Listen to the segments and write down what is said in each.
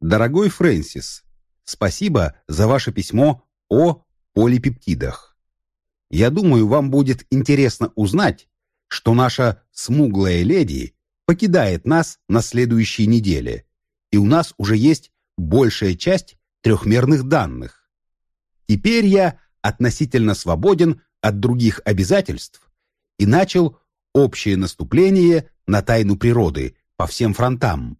Дорогой Фрэнсис, спасибо за ваше письмо о полипептидах. Я думаю, вам будет интересно узнать, что наша смуглая леди покидает нас на следующей неделе, и у нас уже есть большая часть трехмерных данных. Теперь я относительно свободен от других обязательств и начал общее наступление на тайну природы по всем фронтам.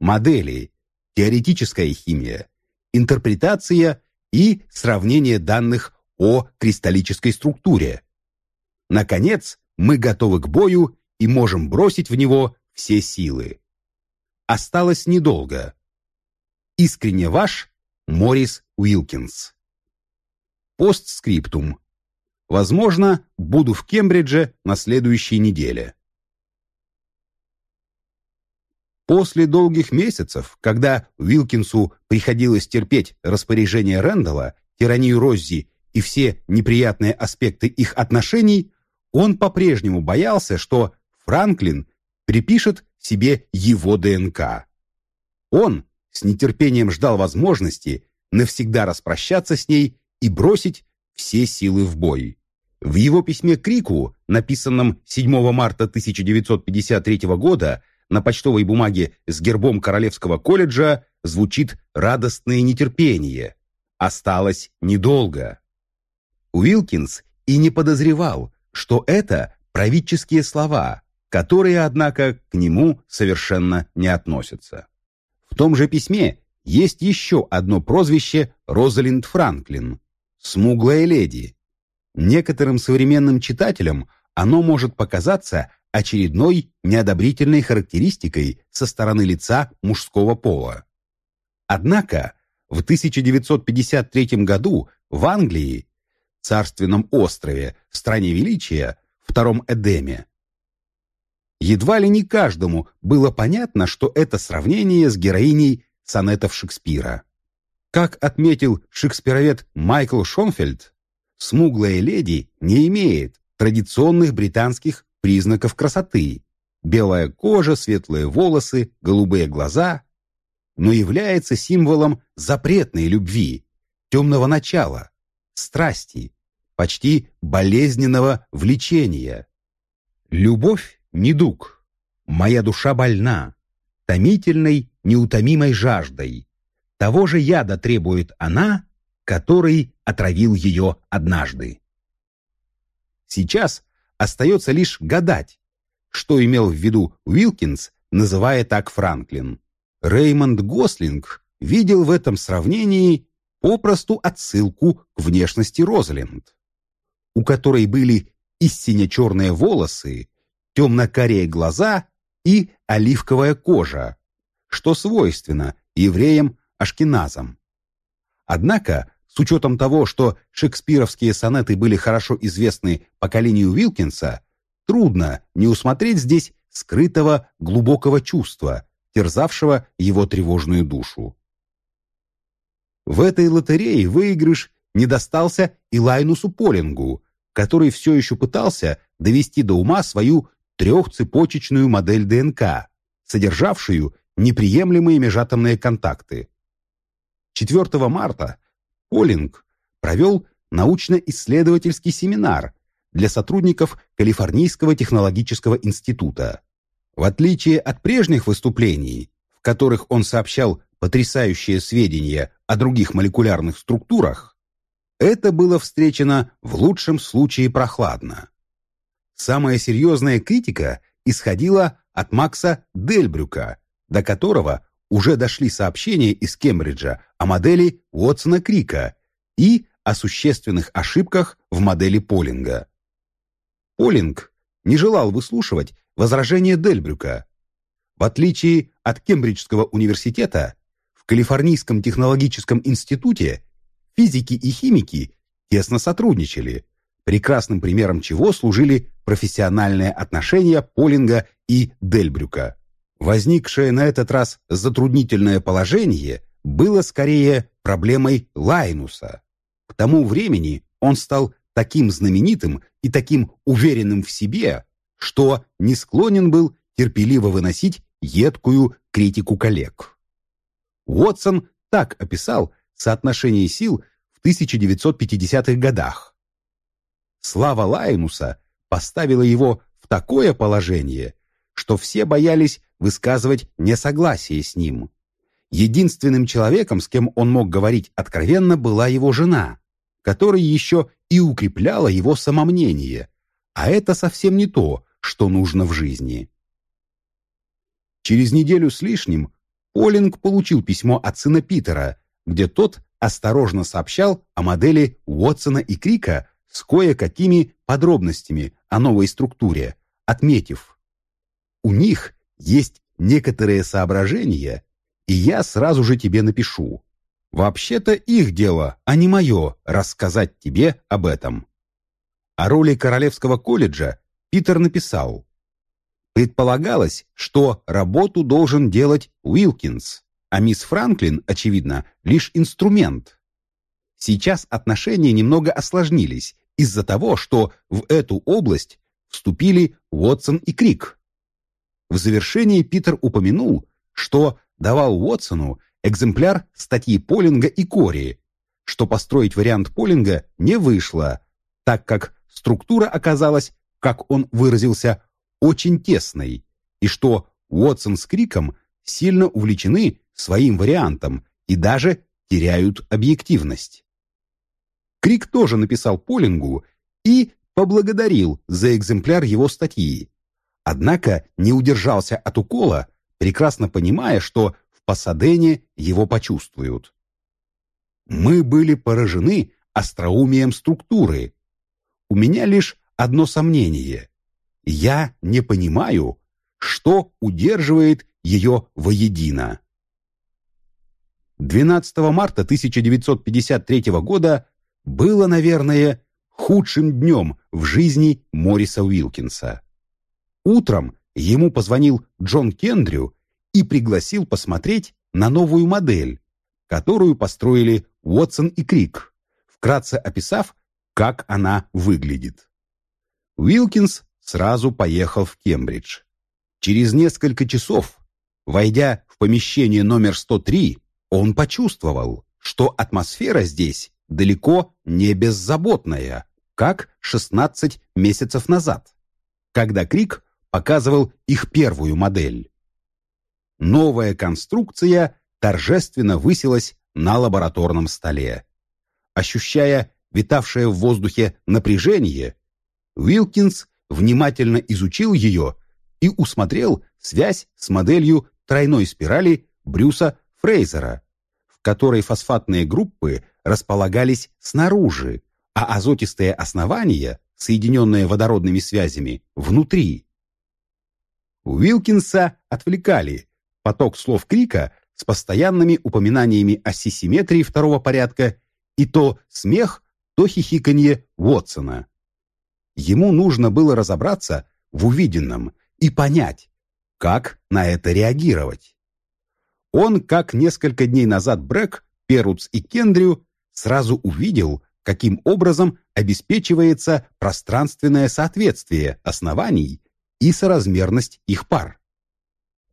Модели, теоретическая химия, интерпретация и сравнение данных о кристаллической структуре. Наконец, мы готовы к бою и можем бросить в него все силы. Осталось недолго. Искренне ваш Морис Уилкинс. Постскриптум. Возможно, буду в Кембридже на следующей неделе. После долгих месяцев, когда Уилкинсу приходилось терпеть распоряжение Рэндалла, тиранию Роззи и все неприятные аспекты их отношений, он по-прежнему боялся, что Франклин припишет себе его ДНК. Он с нетерпением ждал возможности навсегда распрощаться с ней и бросить все силы в бой. В его письме Крику, написанном 7 марта 1953 года, на почтовой бумаге с гербом Королевского колледжа звучит радостное нетерпение. Осталось недолго. Уилкинс и не подозревал, что это правительские слова, которые, однако, к нему совершенно не относятся. В том же письме есть еще одно прозвище Розалинд Франклин – «Смуглая леди». Некоторым современным читателям оно может показаться очередной неодобрительной характеристикой со стороны лица мужского пола. Однако в 1953 году в Англии, царственном острове, стране величия, втором Эдеме, едва ли не каждому было понятно, что это сравнение с героиней сонетов Шекспира. Как отметил шекспировед Майкл Шонфельд, смуглая леди не имеет традиционных британских признаков красоты. Белая кожа, светлые волосы, голубые глаза. Но является символом запретной любви, темного начала, страсти, почти болезненного влечения. Любовь – недуг. Моя душа больна, томительной, неутомимой жаждой. Того же яда требует она, который отравил ее однажды. Сейчас Остается лишь гадать, что имел в виду Уилкинс, называя так Франклин. Реймонд Гослинг видел в этом сравнении попросту отсылку к внешности Розалинд, у которой были истинно черные волосы, темно-карие глаза и оливковая кожа, что свойственно евреям-ашкеназам. Однако с учетом того, что шекспировские сонеты были хорошо известны поколению Уилкинса, трудно не усмотреть здесь скрытого глубокого чувства, терзавшего его тревожную душу. В этой лотерее выигрыш не достался и Лайнусу Полингу, который все еще пытался довести до ума свою трехцепочечную модель ДНК, содержавшую неприемлемые межатомные контакты. 4 марта Олинг провел научно-исследовательский семинар для сотрудников Калифорнийского технологического института. В отличие от прежних выступлений, в которых он сообщал потрясающие сведения о других молекулярных структурах, это было встречено в лучшем случае прохладно. Самая серьезная критика исходила от Макса Дельбрюка, до которого уже дошли сообщения из Кембриджа о модели Уотсона-Крика и о существенных ошибках в модели Полинга. Полинг не желал выслушивать возражения Дельбрюка. В отличие от Кембриджского университета, в Калифорнийском технологическом институте физики и химики тесно сотрудничали, прекрасным примером чего служили профессиональные отношения Полинга и Дельбрюка. Возникшее на этот раз затруднительное положение было скорее проблемой Лайнуса. К тому времени он стал таким знаменитым и таким уверенным в себе, что не склонен был терпеливо выносить едкую критику коллег. Уотсон так описал соотношение сил в 1950-х годах. Слава Лайнуса поставила его в такое положение, что все боялись высказывать несогласие с ним. Единственным человеком, с кем он мог говорить откровенно, была его жена, которая еще и укрепляла его самомнение, а это совсем не то, что нужно в жизни. Через неделю с лишним Полинг получил письмо от сына Питера, где тот осторожно сообщал о модели Уотсона и Крика с кое-какими подробностями о новой структуре, отметив «У них есть некоторые соображения, и я сразу же тебе напишу. Вообще-то их дело, а не мое, рассказать тебе об этом». О роли Королевского колледжа Питер написал Предполагалось, что работу должен делать Уилкинс, а мисс Франклин, очевидно, лишь инструмент. Сейчас отношения немного осложнились из-за того, что в эту область вступили Уотсон и Крик. В завершении Питер упомянул, что давал Уотсону экземпляр статьи Полинга и Кори, что построить вариант Полинга не вышло, так как структура оказалась, как он выразился, очень тесной, и что Уотсон с Криком сильно увлечены своим вариантом и даже теряют объективность. Крик тоже написал Полингу и поблагодарил за экземпляр его статьи, однако не удержался от укола, прекрасно понимая, что в Пасадене его почувствуют. Мы были поражены остроумием структуры. У меня лишь одно сомнение. Я не понимаю, что удерживает ее воедино. 12 марта 1953 года было, наверное, худшим днем в жизни Мориса Уилкинса. Утром ему позвонил Джон Кендрю и пригласил посмотреть на новую модель, которую построили Уотсон и Крик, вкратце описав, как она выглядит. Уилкинс сразу поехал в Кембридж. Через несколько часов, войдя в помещение номер 103, он почувствовал, что атмосфера здесь далеко не беззаботная, как 16 месяцев назад, когда Крик показывал их первую модель. Новая конструкция торжественно высилась на лабораторном столе. Ощущая витавшее в воздухе напряжение, Уилкинс внимательно изучил ее и усмотрел связь с моделью тройной спирали Брюса Фрейзера, в которой фосфатные группы располагались снаружи, а азотистые основания, соединенные водородными связями, внутри. Уилкинса отвлекали поток слов Крика с постоянными упоминаниями о сисиметрии второго порядка и то смех, то хихиканье Уотсона. Ему нужно было разобраться в увиденном и понять, как на это реагировать. Он, как несколько дней назад Брэк, Перуц и Кендрю, сразу увидел, каким образом обеспечивается пространственное соответствие оснований и соразмерность их пар.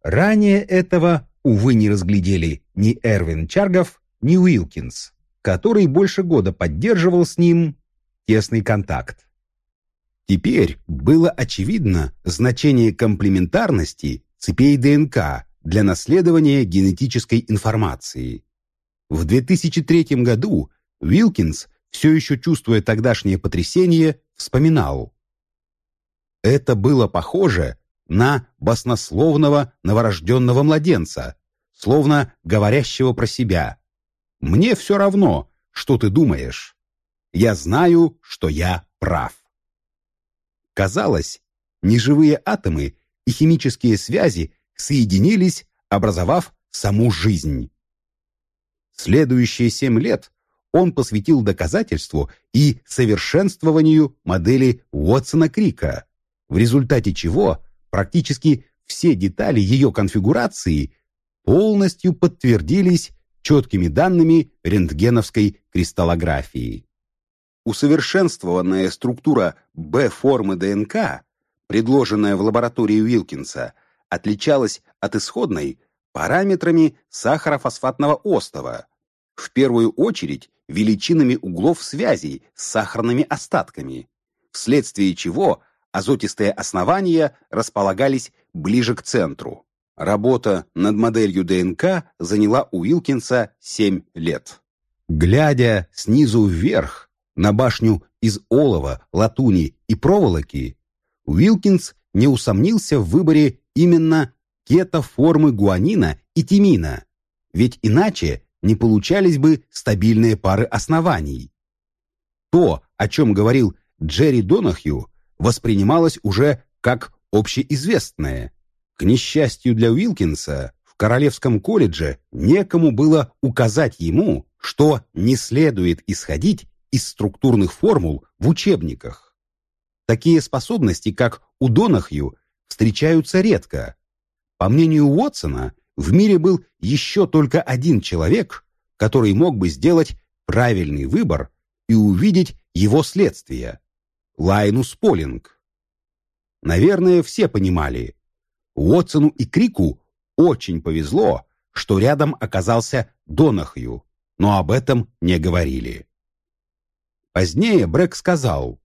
Ранее этого, увы, не разглядели ни Эрвин Чаргов, ни Уилкинс, который больше года поддерживал с ним тесный контакт. Теперь было очевидно значение комплементарности цепей ДНК для наследования генетической информации. В 2003 году Уилкинс, все еще чувствуя тогдашнее потрясение, вспоминал. Это было похоже на баснословного новорожденного младенца, словно говорящего про себя. «Мне все равно, что ты думаешь. Я знаю, что я прав». Казалось, неживые атомы и химические связи соединились, образовав саму жизнь. Следующие семь лет он посвятил доказательству и совершенствованию модели Уотсона-Крика, в результате чего практически все детали ее конфигурации полностью подтвердились четкими данными рентгеновской кристаллографии. Усовершенствованная структура Б-формы ДНК, предложенная в лаборатории Уилкинса, отличалась от исходной параметрами сахарофосфатного остова, в первую очередь величинами углов связей с сахарными остатками, вследствие чего азотистые основания располагались ближе к центру. Работа над моделью ДНК заняла у Уилкинса 7 лет. Глядя снизу вверх на башню из олова, латуни и проволоки, Уилкинс не усомнился в выборе именно кето-формы гуанина и тимина, ведь иначе не получались бы стабильные пары оснований. То, о чем говорил Джерри Донахью, воспринималось уже как общеизвестное. К несчастью для Уилкинса, в Королевском колледже некому было указать ему, что не следует исходить из структурных формул в учебниках. Такие способности, как у Донахью, встречаются редко. По мнению Уотсона, в мире был еще только один человек, который мог бы сделать правильный выбор и увидеть его следствия – Лайнус Полинг. Наверное, все понимали, Уотсону и Крику очень повезло, что рядом оказался Донахью, но об этом не говорили. Позднее Брэк сказал,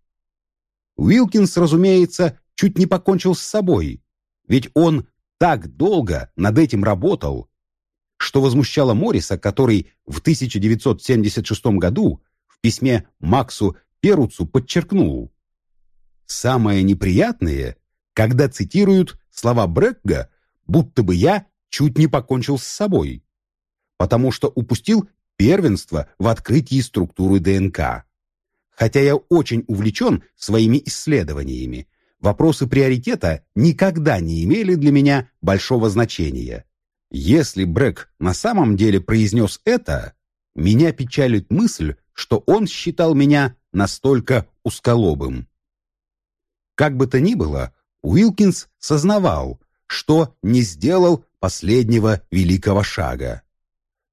«Уилкинс, разумеется, чуть не покончил с собой, ведь он так долго над этим работал, что возмущало Морриса, который в 1976 году в письме Максу Перуцу подчеркнул. «Самое неприятное, когда цитируют слова Брэкга, будто бы я чуть не покончил с собой, потому что упустил первенство в открытии структуры ДНК. Хотя я очень увлечен своими исследованиями, вопросы приоритета никогда не имели для меня большого значения. Если Брэк на самом деле произнес это, меня печалит мысль, что он считал меня настолько узколобым. Как бы то ни было, Уилкинс сознавал, что не сделал последнего великого шага.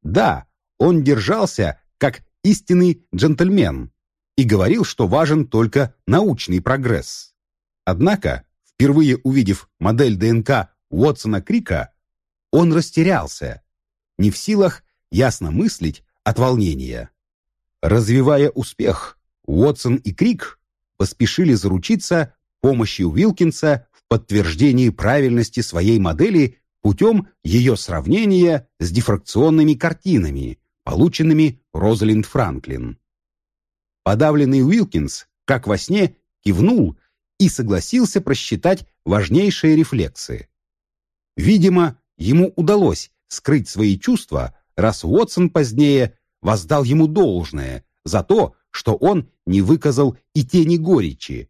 Да, он держался как истинный джентльмен и говорил, что важен только научный прогресс. Однако, впервые увидев модель ДНК Уотсона Крика, он растерялся, не в силах ясно мыслить от волнения. Развивая успех, Уотсон и Крик поспешили заручиться помощью Уилкинса в подтверждении правильности своей модели путем ее сравнения с дифракционными картинами, полученными Розалинд Франклин. Подавленный Уилкинс, как во сне, кивнул и согласился просчитать важнейшие рефлексы. Видимо, ему удалось скрыть свои чувства, раз Уотсон позднее воздал ему должное за то, что он не выказал и тени горечи.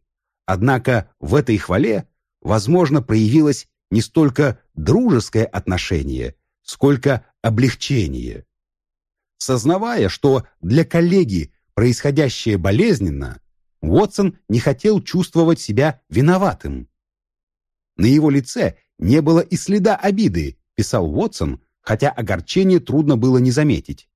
Однако в этой хвале, возможно, проявилось не столько дружеское отношение, сколько облегчение. Сознавая, что для коллеги происходящее болезненно, Уотсон не хотел чувствовать себя виноватым. На его лице не было и следа обиды, писал Уотсон, хотя огорчение трудно было не заметить.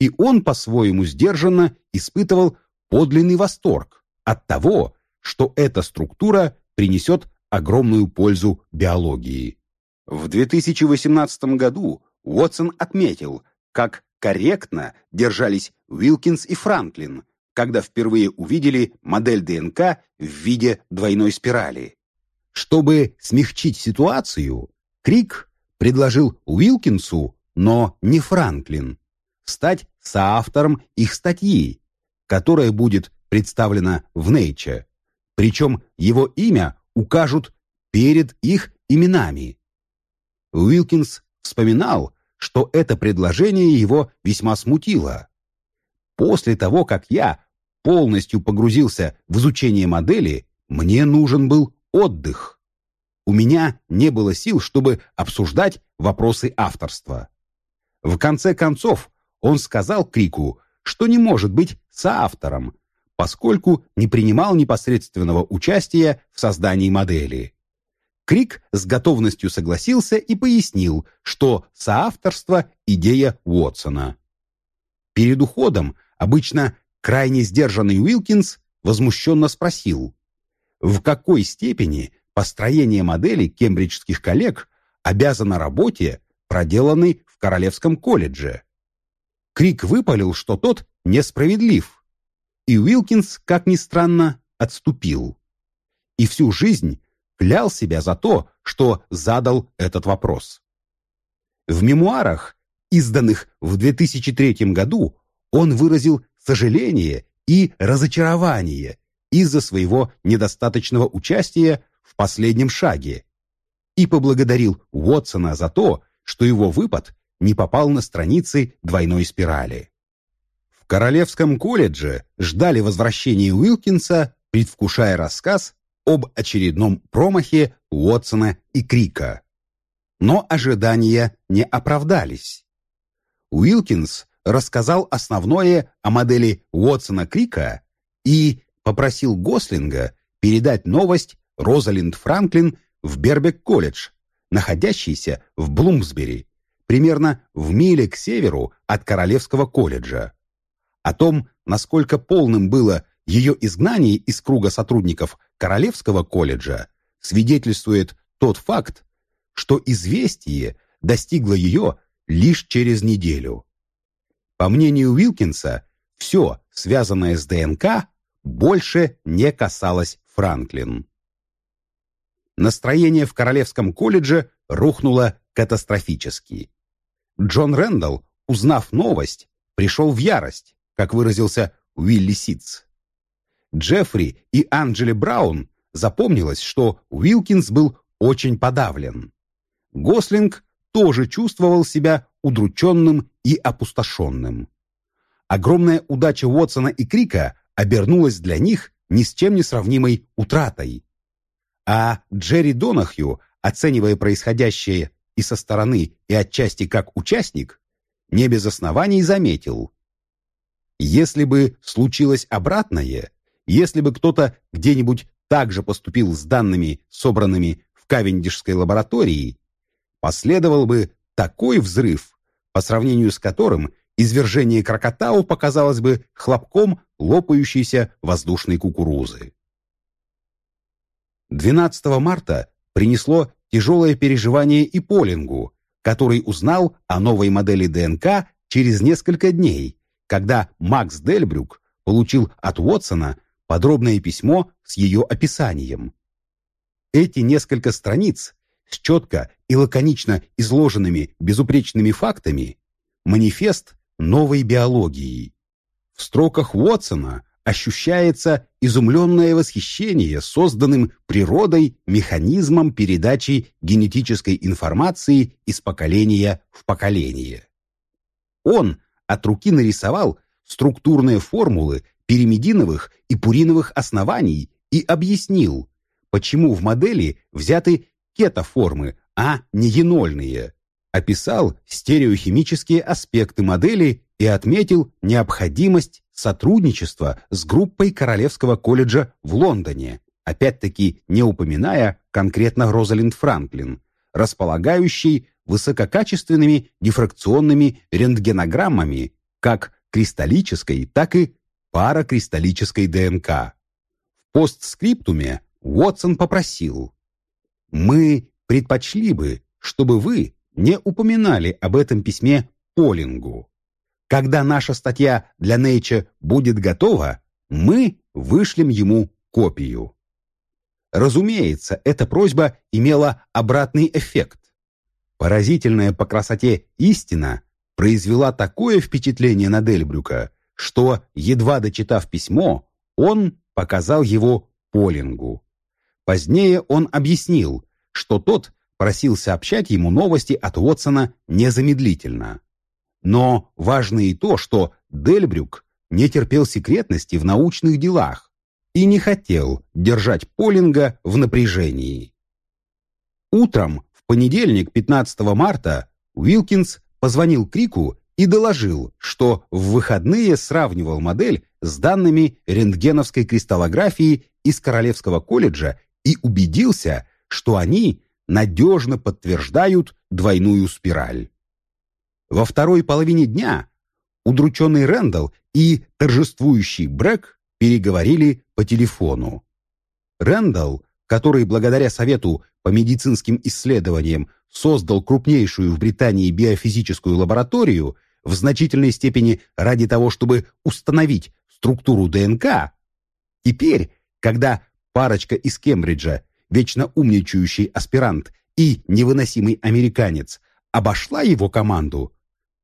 И он по-своему сдержанно испытывал подлинный восторг от того, что эта структура принесет огромную пользу биологии. В 2018 году Уотсон отметил, как корректно держались Уилкинс и Франклин, когда впервые увидели модель ДНК в виде двойной спирали. Чтобы смягчить ситуацию, Крик предложил Уилкинсу, но не Франклин, стать соавтором их статьи, которая будет представлена в Nature. Причем его имя укажут перед их именами. Уилкинс вспоминал, что это предложение его весьма смутило. После того, как я полностью погрузился в изучение модели, мне нужен был отдых. У меня не было сил, чтобы обсуждать вопросы авторства. В конце концов, он сказал Крику, что не может быть соавтором, поскольку не принимал непосредственного участия в создании модели. Крик с готовностью согласился и пояснил, что соавторство – идея Уотсона. Перед уходом обычно крайне сдержанный Уилкинс возмущенно спросил, в какой степени построение модели кембриджских коллег обязано работе, проделанный в Королевском колледже. Крик выпалил, что тот несправедлив, и Уилкинс, как ни странно, отступил. И всю жизнь клял себя за то, что задал этот вопрос. В мемуарах, изданных в 2003 году, он выразил сожаление и разочарование из-за своего недостаточного участия в последнем шаге и поблагодарил Уотсона за то, что его выпад не попал на страницы двойной спирали. Королевском колледже ждали возвращения Уилкинса, предвкушая рассказ об очередном промахе Уотсона и Крика. Но ожидания не оправдались. Уилкинс рассказал основное о модели Уотсона-Крика и попросил Гослинга передать новость Розалинд Франклин в Бербек-колледж, находящийся в Блумсбери, примерно в миле к северу от Королевского колледжа. О том, насколько полным было ее изгнание из круга сотрудников Королевского колледжа, свидетельствует тот факт, что известие достигло ее лишь через неделю. По мнению Уилкинса, все, связанное с ДНК, больше не касалось Франклин. Настроение в Королевском колледже рухнуло катастрофически. Джон Рэндалл, узнав новость, пришел в ярость, как выразился Уилли Ситц. Джеффри и Анджели Браун запомнилось, что Уилкинс был очень подавлен. Гослинг тоже чувствовал себя удрученным и опустошенным. Огромная удача Уотсона и Крика обернулась для них ни с чем не сравнимой утратой. А Джерри Донахью, оценивая происходящее и со стороны, и отчасти как участник, не без оснований заметил. Если бы случилось обратное, если бы кто-то где-нибудь так же поступил с данными, собранными в Кавендишской лаборатории, последовал бы такой взрыв, по сравнению с которым извержение Крокотау показалось бы хлопком лопающейся воздушной кукурузы. 12 марта принесло тяжелое переживание и Полингу, который узнал о новой модели ДНК через несколько дней, когда Макс Дельбрюк получил от Уотсона подробное письмо с ее описанием. Эти несколько страниц с четко и лаконично изложенными безупречными фактами манифест новой биологии. В строках Уотсона ощущается изумленное восхищение созданным природой механизмом передачи генетической информации из поколения в поколение. Он от руки нарисовал структурные формулы пиримидиновых и пуриновых оснований и объяснил, почему в модели взяты кетоформы, а не енольные, описал стереохимические аспекты модели и отметил необходимость сотрудничества с группой Королевского колледжа в Лондоне, опять-таки не упоминая конкретно Розалинд Франклин, располагающей высококачественными дифракционными рентгенограммами как кристаллической, так и паракристаллической ДНК. В постскриптуме Уотсон попросил «Мы предпочли бы, чтобы вы не упоминали об этом письме Полингу. Когда наша статья для Nature будет готова, мы вышлем ему копию. Разумеется, эта просьба имела обратный эффект. Поразительная по красоте истина произвела такое впечатление на Дельбрюка, что, едва дочитав письмо, он показал его Полингу. Позднее он объяснил, что тот просил сообщать ему новости от Уотсона незамедлительно. Но важно и то, что Дельбрюк не терпел секретности в научных делах и не хотел держать Полинга в напряжении. Утром понедельник, 15 марта, Уилкинс позвонил Крику и доложил, что в выходные сравнивал модель с данными рентгеновской кристаллографии из Королевского колледжа и убедился, что они надежно подтверждают двойную спираль. Во второй половине дня удрученный Рэндалл и торжествующий Брэк переговорили по телефону. Рэндалл, который благодаря совету по медицинским исследованиям создал крупнейшую в Британии биофизическую лабораторию в значительной степени ради того, чтобы установить структуру ДНК, теперь, когда парочка из Кембриджа, вечно умничающий аспирант и невыносимый американец, обошла его команду,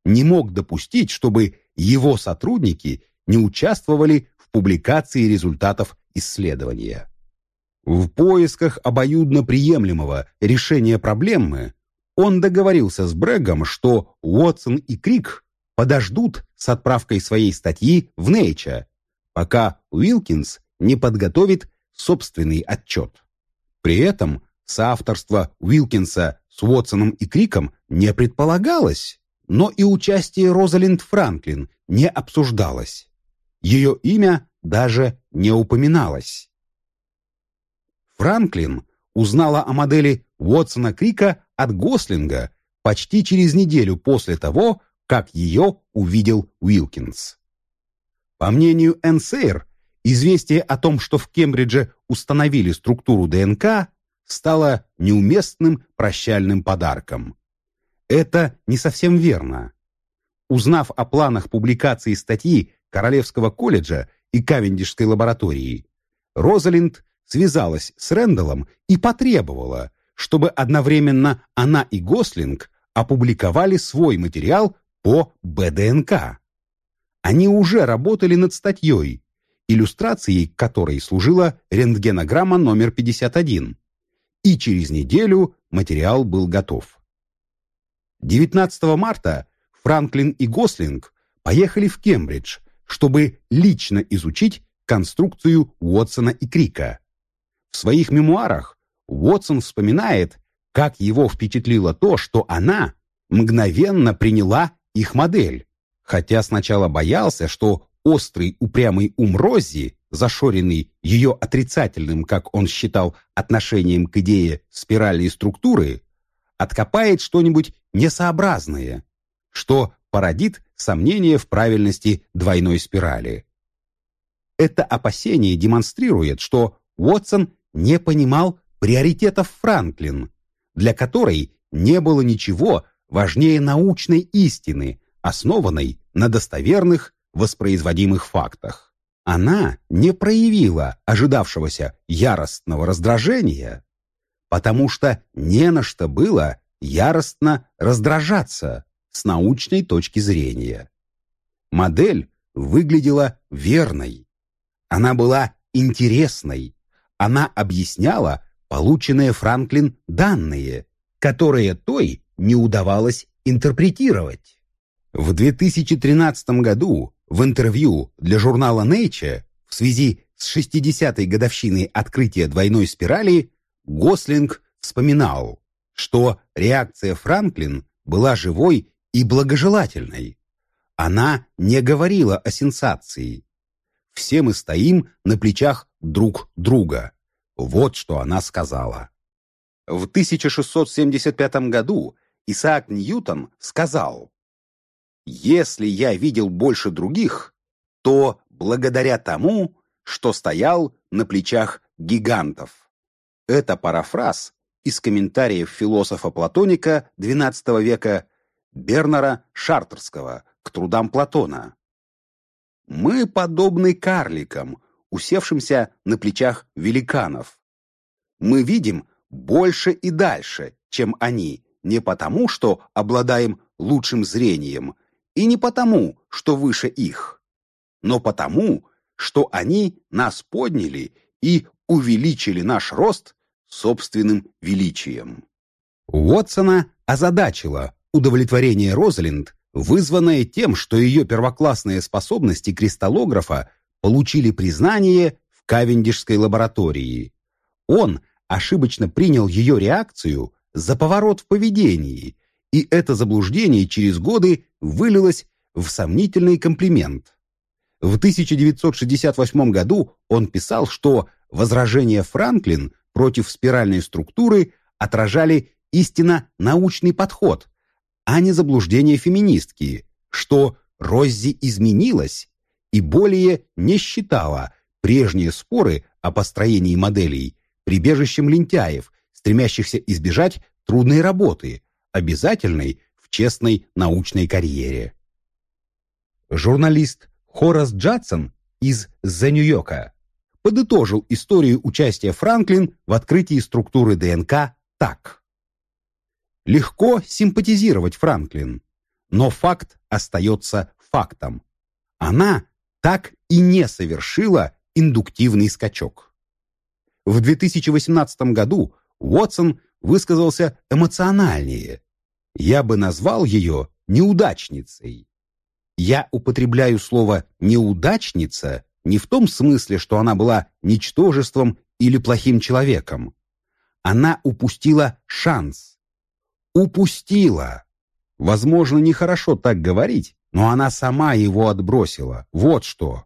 не мог допустить, чтобы его сотрудники не участвовали в публикации результатов исследования. В поисках обоюдно приемлемого решения проблемы он договорился с Брэгом, что Уотсон и Крик подождут с отправкой своей статьи в Nature, пока Уилкинс не подготовит собственный отчет. При этом соавторство Уилкинса с Уотсоном и Криком не предполагалось, но и участие Розалинд Франклин не обсуждалось. Ее имя даже не упоминалось. Франклин узнала о модели Уотсона Крика от Гослинга почти через неделю после того, как ее увидел Уилкинс. По мнению Энсейр, известие о том, что в Кембридже установили структуру ДНК, стало неуместным прощальным подарком. Это не совсем верно. Узнав о планах публикации статьи Королевского колледжа и Кавендишской лаборатории, Розалинд связалась с Рэндаллом и потребовала, чтобы одновременно она и Гослинг опубликовали свой материал по БДНК. Они уже работали над статьей, иллюстрацией которой служила рентгенограмма номер 51, и через неделю материал был готов. 19 марта Франклин и Гослинг поехали в Кембридж, чтобы лично изучить конструкцию Уотсона и Крика. В своих мемуарах Уотсон вспоминает, как его впечатлило то, что она мгновенно приняла их модель, хотя сначала боялся, что острый упрямый ум Рози, зашоренный ее отрицательным, как он считал, отношением к идее спирали и структуры, откопает что-нибудь несообразное, что породит сомнение в правильности двойной спирали. Это опасение демонстрирует, что Уотсон не понимал приоритетов Франклин, для которой не было ничего важнее научной истины, основанной на достоверных воспроизводимых фактах. Она не проявила ожидавшегося яростного раздражения, потому что не на что было яростно раздражаться с научной точки зрения. Модель выглядела верной. Она была интересной. Она объясняла полученные Франклин данные, которые той не удавалось интерпретировать. В 2013 году в интервью для журнала Nature в связи с 60-й годовщиной открытия двойной спирали Гослинг вспоминал, что реакция Франклин была живой и благожелательной. Она не говорила о сенсации. Все мы стоим на плечах друг друга. Вот что она сказала. В 1675 году Исаак Ньютон сказал, «Если я видел больше других, то благодаря тому, что стоял на плечах гигантов». Это парафраз из комментариев философа-платоника XII века Бернара Шартерского к трудам Платона. «Мы подобны карликам, усевшимся на плечах великанов. Мы видим больше и дальше, чем они, не потому, что обладаем лучшим зрением, и не потому, что выше их, но потому, что они нас подняли и увеличили наш рост собственным величием. Уотсона озадачило удовлетворение Розалинд, вызванное тем, что ее первоклассные способности кристаллографа получили признание в Кавендишской лаборатории. Он ошибочно принял ее реакцию за поворот в поведении, и это заблуждение через годы вылилось в сомнительный комплимент. В 1968 году он писал, что возражения Франклин против спиральной структуры отражали истинно научный подход, а не заблуждения феминистки, что Роззи изменилась и более не считала прежние споры о построении моделей прибежищем лентяев, стремящихся избежать трудной работы, обязательной в честной научной карьере. Журналист Хорас Джадсон из «The New Yorker» подытожил историю участия Франклин в открытии структуры ДНК так. Легко симпатизировать Франклин, но факт остается фактом. Она так и не совершила индуктивный скачок. В 2018 году Уотсон высказался эмоциональнее. Я бы назвал ее неудачницей. Я употребляю слово «неудачница» не в том смысле, что она была ничтожеством или плохим человеком. Она упустила шанс. Упустила. Возможно, нехорошо так говорить, но она сама его отбросила. Вот что.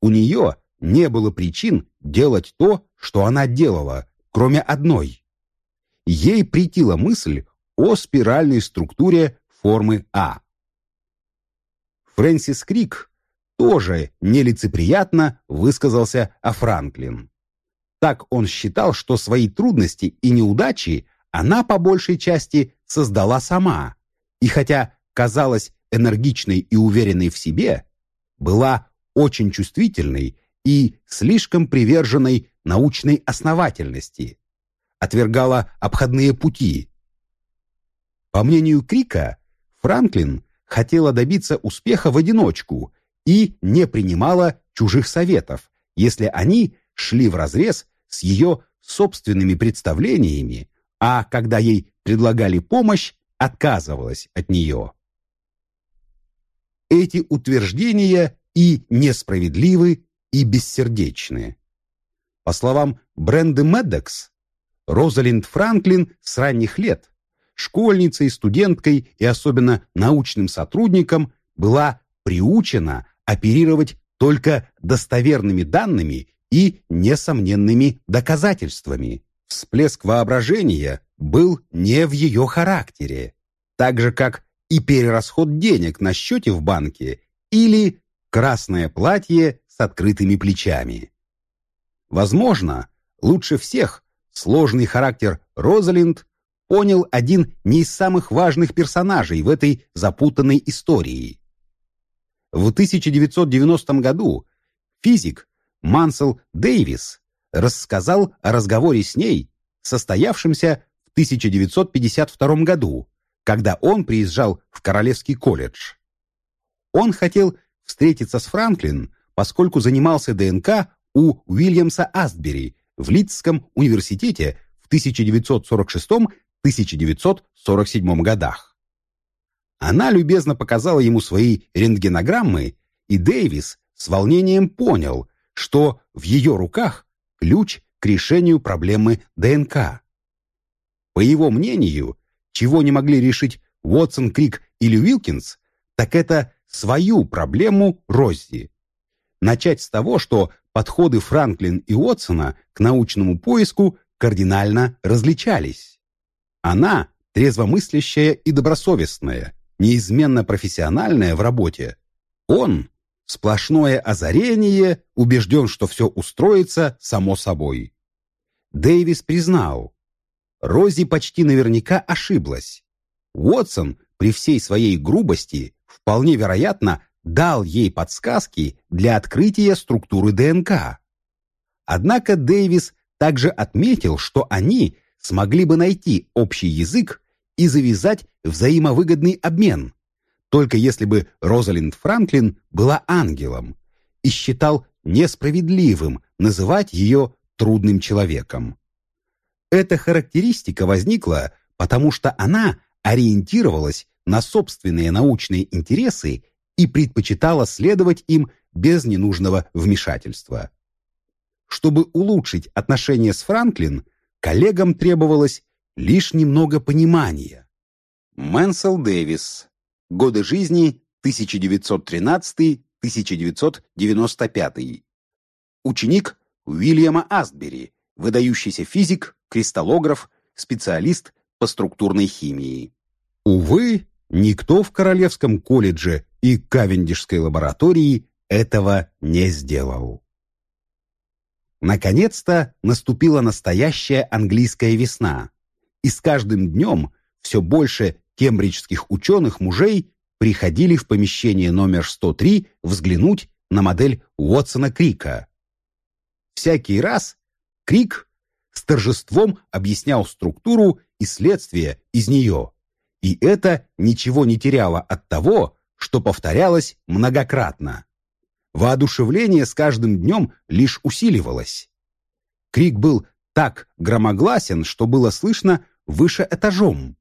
У нее не было причин делать то, что она делала, кроме одной. Ей притила мысль о спиральной структуре формы А. Фрэнсис Крик тоже нелицеприятно высказался о Франклин. Так он считал, что свои трудности и неудачи она по большей части создала сама, и хотя казалась энергичной и уверенной в себе, была очень чувствительной и слишком приверженной научной основательности, отвергала обходные пути. По мнению Крика, Франклин хотела добиться успеха в одиночку и не принимала чужих советов, если они шли вразрез с ее собственными представлениями, а когда ей предлагали помощь, отказывалась от нее. Эти утверждения и несправедливы, и бессердечны. По словам Бренды Меддекс, Розалинд Франклин с ранних лет, школьницей, студенткой и особенно научным сотрудником была приучена оперировать только достоверными данными и несомненными доказательствами. Всплеск воображения был не в ее характере, так же как и перерасход денег на счете в банке или красное платье с открытыми плечами. Возможно, лучше всех сложный характер Розалинд понял один не из самых важных персонажей в этой запутанной истории. В 1990 году физик Мансел Дэвис рассказал о разговоре с ней, состоявшемся в 1952 году, когда он приезжал в Королевский колледж. Он хотел встретиться с Франклин, поскольку занимался ДНК у Уильямса Астбери в Лидском университете в 1946-1947 годах. Она любезно показала ему свои рентгенограммы, и Дэвис с волнением понял, что в ее руках ключ к решению проблемы ДНК. По его мнению, чего не могли решить Уотсон, Крик или Уилкинс, так это свою проблему Роззи. Начать с того, что подходы Франклин и Уотсона к научному поиску кардинально различались. Она трезвомыслящая и добросовестная, неизменно профессиональная в работе. Он сплошное озарение, убежден, что все устроится само собой. Дэвис признал, Рози почти наверняка ошиблась. Уотсон при всей своей грубости вполне вероятно дал ей подсказки для открытия структуры ДНК. Однако Дэвис также отметил, что они смогли бы найти общий язык и завязать взаимовыгодный обмен, только если бы Розалинд Франклин была ангелом и считал несправедливым называть ее трудным человеком. Эта характеристика возникла, потому что она ориентировалась на собственные научные интересы и предпочитала следовать им без ненужного вмешательства. Чтобы улучшить отношения с Франклин, коллегам требовалось лишь немного понимания. Мэнсел Дэвис. Годы жизни 1913-1995. Ученик Уильяма Астбери, выдающийся физик, кристаллограф, специалист по структурной химии. Увы, никто в Королевском колледже и Кавендишской лаборатории этого не сделал. Наконец-то наступила настоящая английская весна, и с каждым днем все больше кембриджских ученых-мужей приходили в помещение номер 103 взглянуть на модель Уотсона Крика. Всякий раз Крик с торжеством объяснял структуру и следствие из нее, и это ничего не теряло от того, что повторялось многократно. Воодушевление с каждым днем лишь усиливалось. Крик был так громогласен, что было слышно выше этажом.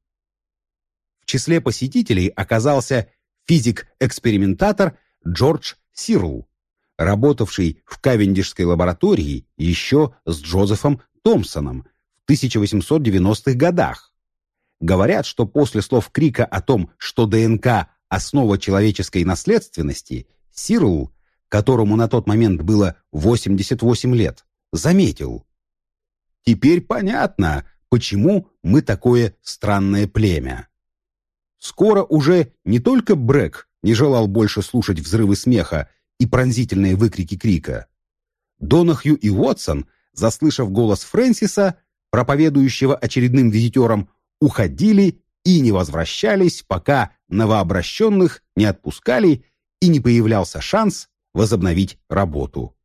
В числе посетителей оказался физик-экспериментатор Джордж Сирл, работавший в Кавендишской лаборатории еще с Джозефом Томпсоном в 1890-х годах. Говорят, что после слов Крика о том, что ДНК – основа человеческой наследственности, Сирл, которому на тот момент было 88 лет, заметил. Теперь понятно, почему мы такое странное племя. Скоро уже не только Брэк не желал больше слушать взрывы смеха и пронзительные выкрики крика. Донахью и Уотсон, заслышав голос Фрэнсиса, проповедующего очередным визитерам, уходили и не возвращались, пока новообращенных не отпускали и не появлялся шанс возобновить работу.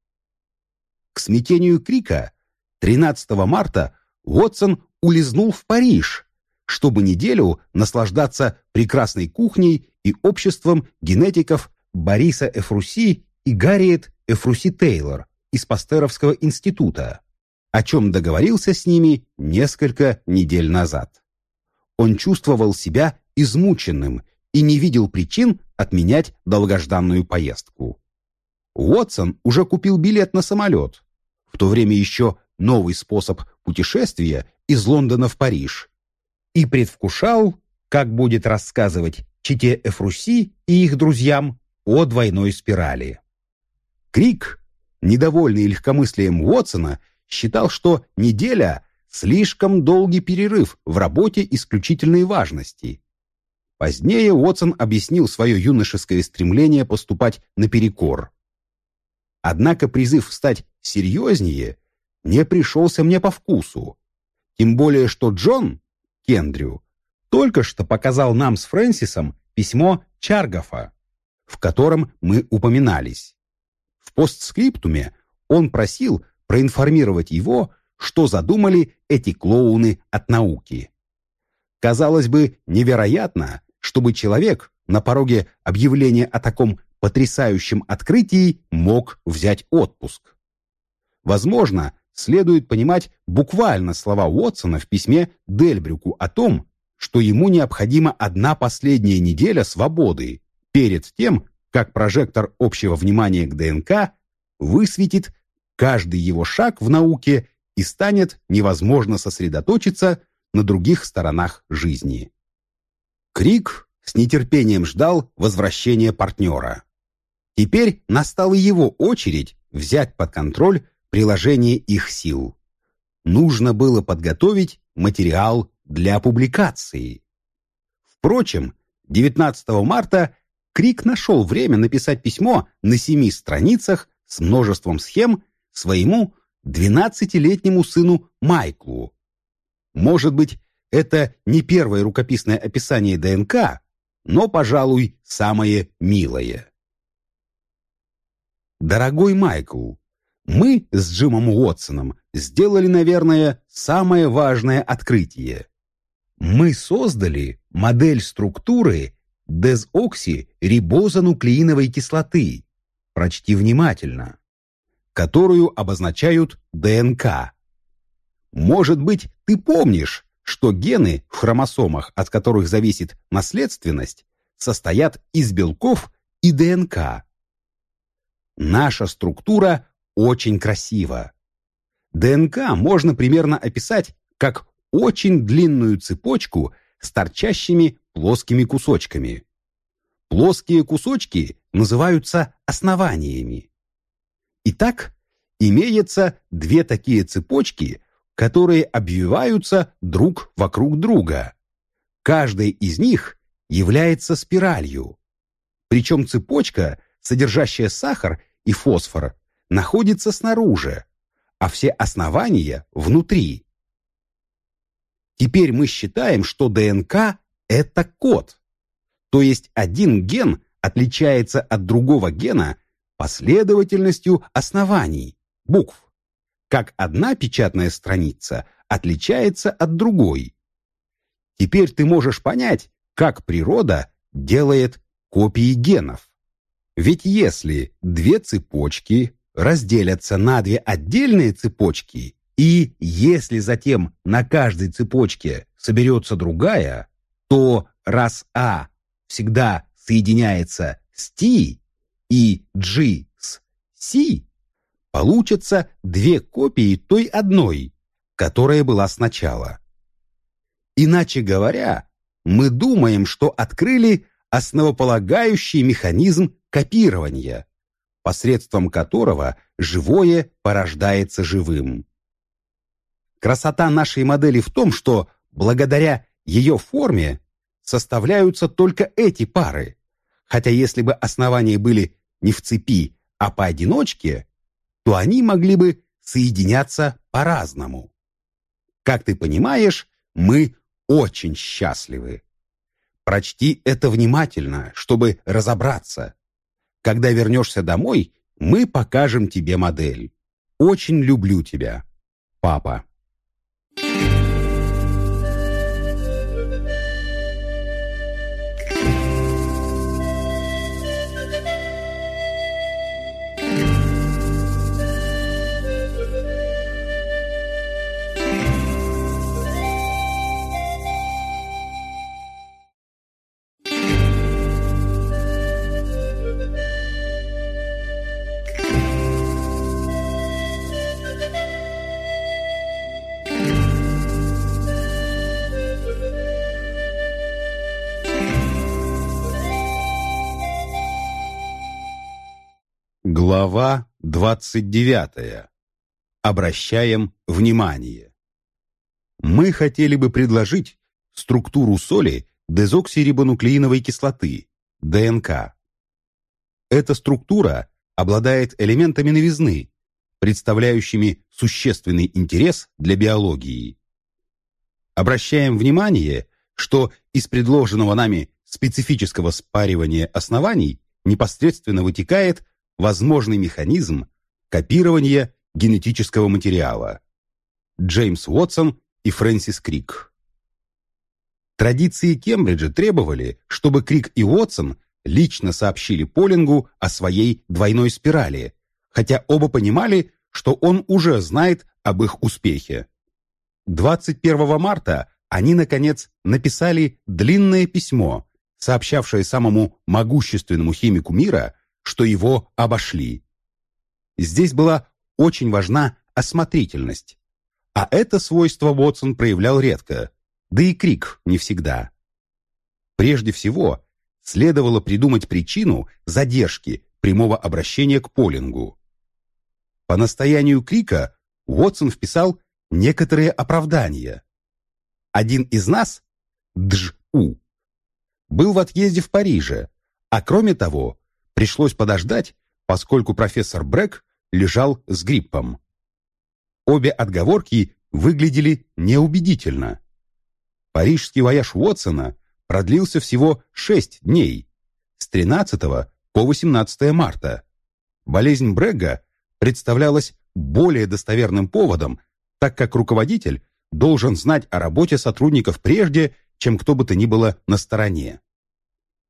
К смятению Крика 13 марта Уотсон улизнул в Париж, чтобы неделю наслаждаться прекрасной кухней и обществом генетиков Бориса Эфруси и Гарриет Эфруси Тейлор из Пастеровского института, о чем договорился с ними несколько недель назад. Он чувствовал себя измученным и не видел причин отменять долгожданную поездку. Уотсон уже купил билет на самолет, в то время еще новый способ путешествия из Лондона в Париж, и предвкушал, как будет рассказывать чите Эфруси и их друзьям о двойной спирали. Крик, недовольный легкомыслием Уотсона, считал, что неделя – слишком долгий перерыв в работе исключительной важности. Позднее Уотсон объяснил свое юношеское стремление поступать наперекор. Однако призыв стать серьезнее не пришелся мне по вкусу. Тем более, что Джон, Кендрю, только что показал нам с Фрэнсисом письмо Чаргафа, в котором мы упоминались. В постскриптуме он просил проинформировать его, что задумали эти клоуны от науки. Казалось бы, невероятно, чтобы человек на пороге объявления о таком потрясающем открытии мог взять отпуск. Возможно, следует понимать буквально слова Уотсона в письме Дельбрюку о том, что ему необходима одна последняя неделя свободы перед тем, как прожектор общего внимания к ДНК высветит каждый его шаг в науке и станет невозможно сосредоточиться на других сторонах жизни. Крик с нетерпением ждал возвращения партнера. Теперь настала его очередь взять под контроль приложение их сил. Нужно было подготовить материал для публикации. Впрочем, 19 марта Крик нашел время написать письмо на семи страницах с множеством схем своему 12-летнему сыну Майклу. Может быть, это не первое рукописное описание ДНК, но, пожалуй, самое милое. Дорогой Майкл, мы с Джимом Уотсоном сделали, наверное, самое важное открытие. Мы создали модель структуры дезоксирибозонуклеиновой кислоты, прочти внимательно, которую обозначают ДНК. Может быть, ты помнишь, что гены в хромосомах, от которых зависит наследственность, состоят из белков и ДНК. Наша структура очень красива. ДНК можно примерно описать как очень длинную цепочку с торчащими плоскими кусочками. Плоские кусочки называются основаниями. Итак, имеется две такие цепочки, которые обвиваются друг вокруг друга. Каждая из них является спиралью. Причем цепочка, содержащая сахар и фосфор, находится снаружи, а все основания внутри. Теперь мы считаем, что ДНК – это код. То есть один ген отличается от другого гена последовательностью оснований, букв, как одна печатная страница отличается от другой. Теперь ты можешь понять, как природа делает копии генов. Ведь если две цепочки разделятся на две отдельные цепочки, и если затем на каждой цепочке соберется другая, то раз А всегда соединяется с T и G с C, получатся две копии той одной, которая была сначала. Иначе говоря, мы думаем, что открыли основополагающий механизм копирования, посредством которого живое порождается живым. Красота нашей модели в том, что благодаря ее форме составляются только эти пары, хотя если бы основания были не в цепи, а поодиночке, то они могли бы соединяться по-разному. Как ты понимаешь, мы очень счастливы. Прочти это внимательно, чтобы разобраться. Когда вернешься домой, мы покажем тебе модель. Очень люблю тебя, папа. Глава 29. Обращаем внимание. Мы хотели бы предложить структуру соли дезоксирибонуклеиновой кислоты, ДНК. Эта структура обладает элементами новизны, представляющими существенный интерес для биологии. Обращаем внимание, что из предложенного нами специфического спаривания оснований непосредственно вытекает возможный механизм копирования генетического материала. Джеймс Уотсон и Фрэнсис Крик. Традиции Кембриджа требовали, чтобы Крик и Уотсон лично сообщили Полингу о своей двойной спирали, хотя оба понимали, что он уже знает об их успехе. 21 марта они, наконец, написали длинное письмо, сообщавшее самому могущественному химику мира, что его обошли. Здесь была очень важна осмотрительность. А это свойство Уотсон проявлял редко, да и Крик не всегда. Прежде всего, следовало придумать причину задержки прямого обращения к полингу. По настоянию Крика Уотсон вписал некоторые оправдания. Один из нас, Дж.У., был в отъезде в Париже, а кроме того, Пришлось подождать, поскольку профессор Брэк лежал с гриппом. Обе отговорки выглядели неубедительно. Парижский вояж Уотсона продлился всего шесть дней, с 13 по 18 марта. Болезнь Брэга представлялась более достоверным поводом, так как руководитель должен знать о работе сотрудников прежде, чем кто бы то ни было на стороне.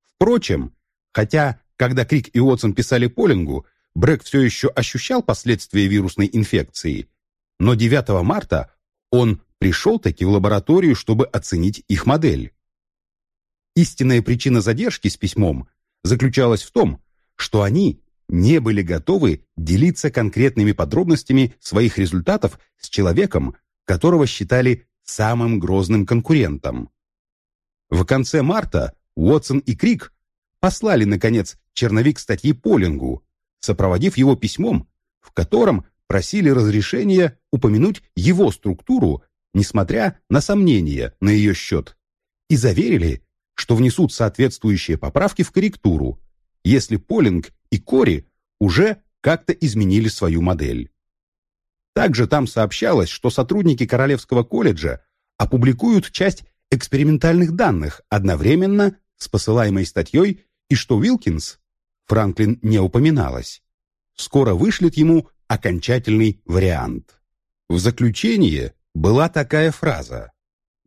Впрочем, хотя когда Крик и Уотсон писали Полингу, Брэк все еще ощущал последствия вирусной инфекции, но 9 марта он пришел таки в лабораторию, чтобы оценить их модель. Истинная причина задержки с письмом заключалась в том, что они не были готовы делиться конкретными подробностями своих результатов с человеком, которого считали самым грозным конкурентом. В конце марта Уотсон и Крик послали, наконец, черновик статьи Полингу, сопроводив его письмом, в котором просили разрешения упомянуть его структуру, несмотря на сомнения на ее счет, и заверили, что внесут соответствующие поправки в корректуру, если Полинг и Кори уже как-то изменили свою модель. Также там сообщалось, что сотрудники Королевского колледжа опубликуют часть экспериментальных данных одновременно с посылаемой статьей и что Уилкинс, Франклин не упоминалось, скоро вышлет ему окончательный вариант. В заключение была такая фраза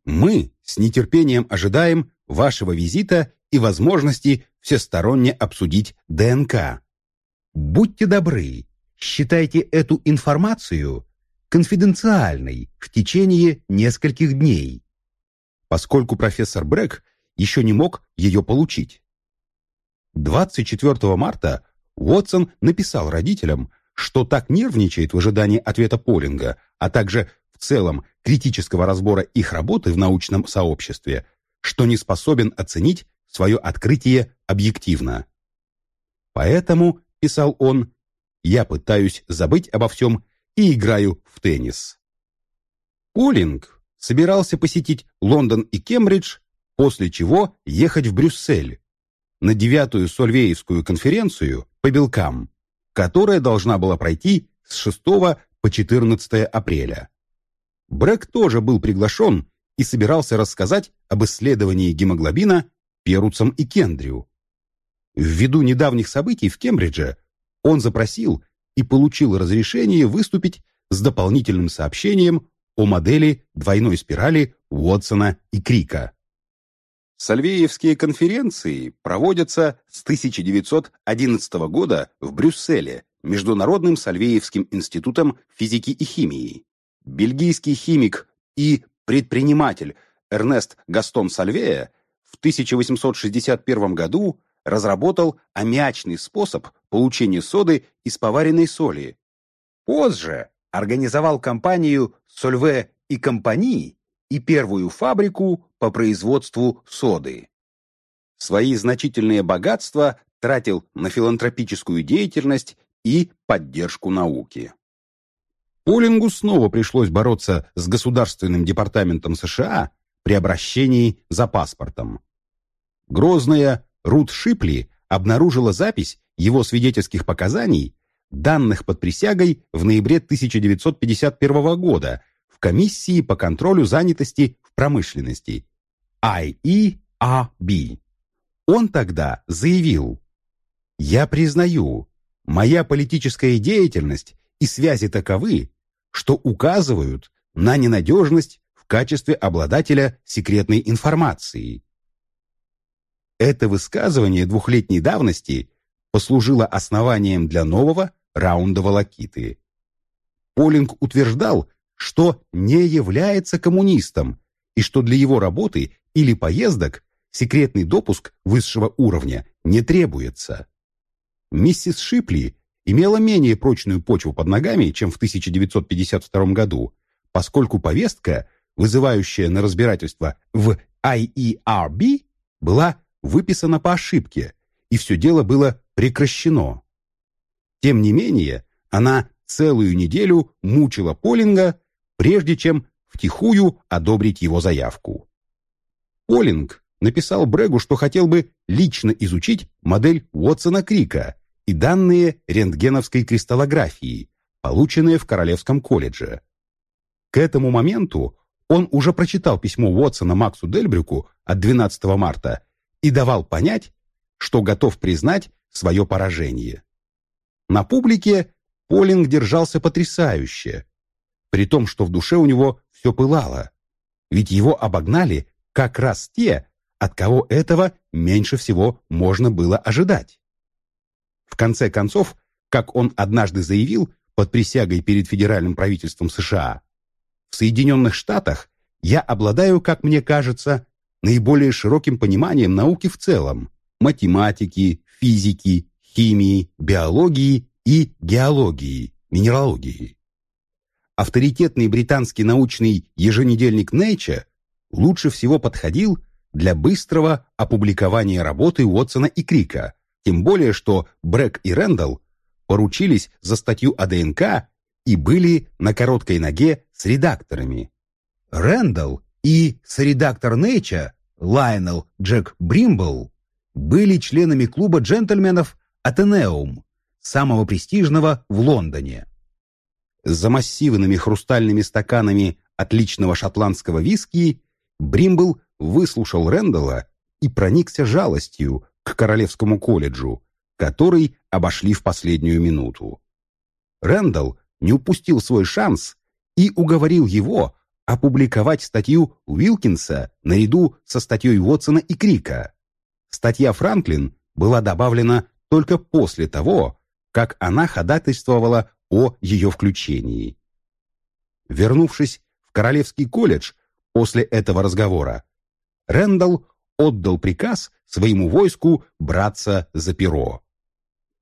«Мы с нетерпением ожидаем вашего визита и возможности всесторонне обсудить ДНК. Будьте добры, считайте эту информацию конфиденциальной в течение нескольких дней, поскольку профессор Брэк еще не мог ее получить. 24 марта Уотсон написал родителям, что так нервничает в ожидании ответа Полинга, а также в целом критического разбора их работы в научном сообществе, что не способен оценить свое открытие объективно. Поэтому, писал он, я пытаюсь забыть обо всем и играю в теннис. Полинг собирался посетить Лондон и Кембридж, после чего ехать в Брюссель на девятую Сольвеевскую конференцию по белкам, которая должна была пройти с 6 по 14 апреля. Брэк тоже был приглашен и собирался рассказать об исследовании гемоглобина Перуцам и Кендрю. Ввиду недавних событий в Кембридже он запросил и получил разрешение выступить с дополнительным сообщением о модели двойной спирали Уотсона и Крика. Сальвеевские конференции проводятся с 1911 года в Брюсселе Международным Сальвеевским институтом физики и химии. Бельгийский химик и предприниматель Эрнест Гастон Сальвея в 1861 году разработал аммиачный способ получения соды из поваренной соли. Позже организовал компанию «Сольве и компании» и первую фабрику по производству соды. Свои значительные богатства тратил на филантропическую деятельность и поддержку науки. Полингу снова пришлось бороться с Государственным департаментом США при обращении за паспортом. Грозная Рут Шипли обнаружила запись его свидетельских показаний, данных под присягой в ноябре 1951 года Комиссии по контролю занятости в промышленности IERB. Он тогда заявил, «Я признаю, моя политическая деятельность и связи таковы, что указывают на ненадежность в качестве обладателя секретной информации. Это высказывание двухлетней давности послужило основанием для нового раунда волокиты. Полинг утверждал, что не является коммунистом и что для его работы или поездок секретный допуск высшего уровня не требуется. Миссис Шипли имела менее прочную почву под ногами, чем в 1952 году, поскольку повестка, вызывающая на разбирательство в IERB, была выписано по ошибке, и все дело было прекращено. Тем не менее, она целую неделю мучила Полинга, прежде чем втихую одобрить его заявку. Полинг написал Брегу, что хотел бы лично изучить модель Уотсона Крика и данные рентгеновской кристаллографии, полученные в Королевском колледже. К этому моменту он уже прочитал письмо Уотсона Максу Дельбрюку от 12 марта и давал понять, что готов признать свое поражение. На публике Полинг держался потрясающе, при том, что в душе у него все пылало, ведь его обогнали как раз те, от кого этого меньше всего можно было ожидать. В конце концов, как он однажды заявил под присягой перед федеральным правительством США, в Соединенных Штатах я обладаю, как мне кажется, наиболее широким пониманием науки в целом – математики, физики, химии, биологии и геологии, минералогии. Авторитетный британский научный еженедельник Nature лучше всего подходил для быстрого опубликования работы Уотсона и Крика, тем более что Брэк и Рэндалл поручились за статью о ДНК и были на короткой ноге с редакторами. Рэндалл и соредактор Nature Лайнел Джек Бримбл были членами клуба джентльменов «Атенеум», самого престижного в Лондоне. За массивными хрустальными стаканами отличного шотландского виски, Бримбл выслушал Рэндалла и проникся жалостью к Королевскому колледжу, который обошли в последнюю минуту. Рэндалл не упустил свой шанс и уговорил его опубликовать статью Уилкинса наряду со статьей Уотсона и Крика. Статья Франклин была добавлена только после того, как она ходатайствовала о ее включении. Вернувшись в Королевский колледж после этого разговора, Рэндалл отдал приказ своему войску браться за перо.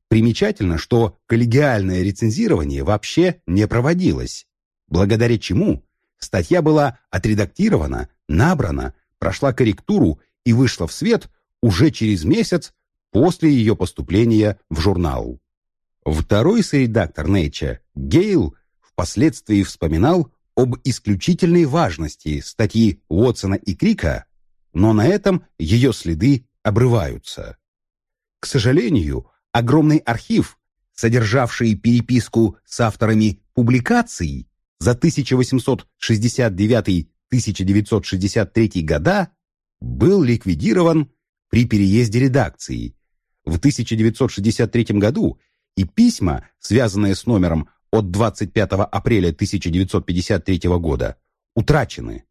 Примечательно, что коллегиальное рецензирование вообще не проводилось, благодаря чему статья была отредактирована, набрана, прошла корректуру и вышла в свет уже через месяц после ее поступления в журнал. Второй соредактор Nature, Гейл, впоследствии вспоминал об исключительной важности статьи Уотсона и Крика, но на этом ее следы обрываются. К сожалению, огромный архив, содержавший переписку с авторами публикаций за 1869-1963 года, был ликвидирован при переезде редакции. В 1963 году и письма, связанные с номером от 25 апреля 1953 года, утрачены.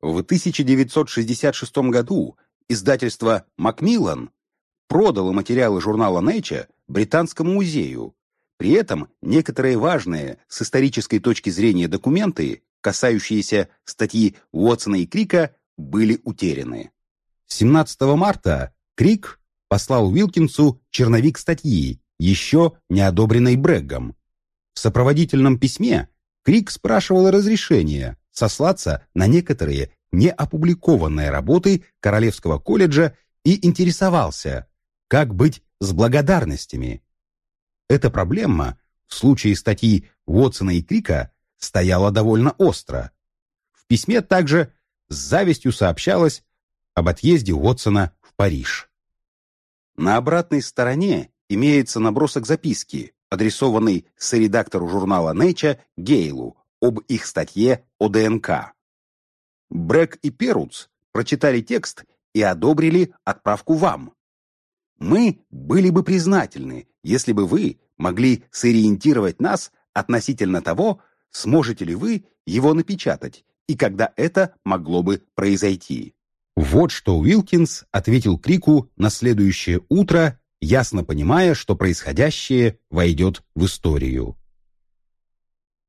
В 1966 году издательство «Макмиллан» продало материалы журнала Nature Британскому музею. При этом некоторые важные с исторической точки зрения документы, касающиеся статьи Уотсона и Крика, были утеряны. 17 марта Крик послал Уилкинсу черновик статьи, еще не одобренной Брэггом. В сопроводительном письме Крик спрашивал разрешения сослаться на некоторые неопубликованные работы Королевского колледжа и интересовался, как быть с благодарностями. Эта проблема в случае статьи Уотсона и Крика стояла довольно остро. В письме также с завистью сообщалось об отъезде Уотсона в Париж. На обратной стороне имеется набросок записки, адресованный соредактору журнала Nature Гейлу об их статье о ДНК. Брэк и Перуц прочитали текст и одобрили отправку вам. Мы были бы признательны, если бы вы могли сориентировать нас относительно того, сможете ли вы его напечатать и когда это могло бы произойти. Вот что Уилкинс ответил Крику на следующее утро, ясно понимая, что происходящее войдет в историю.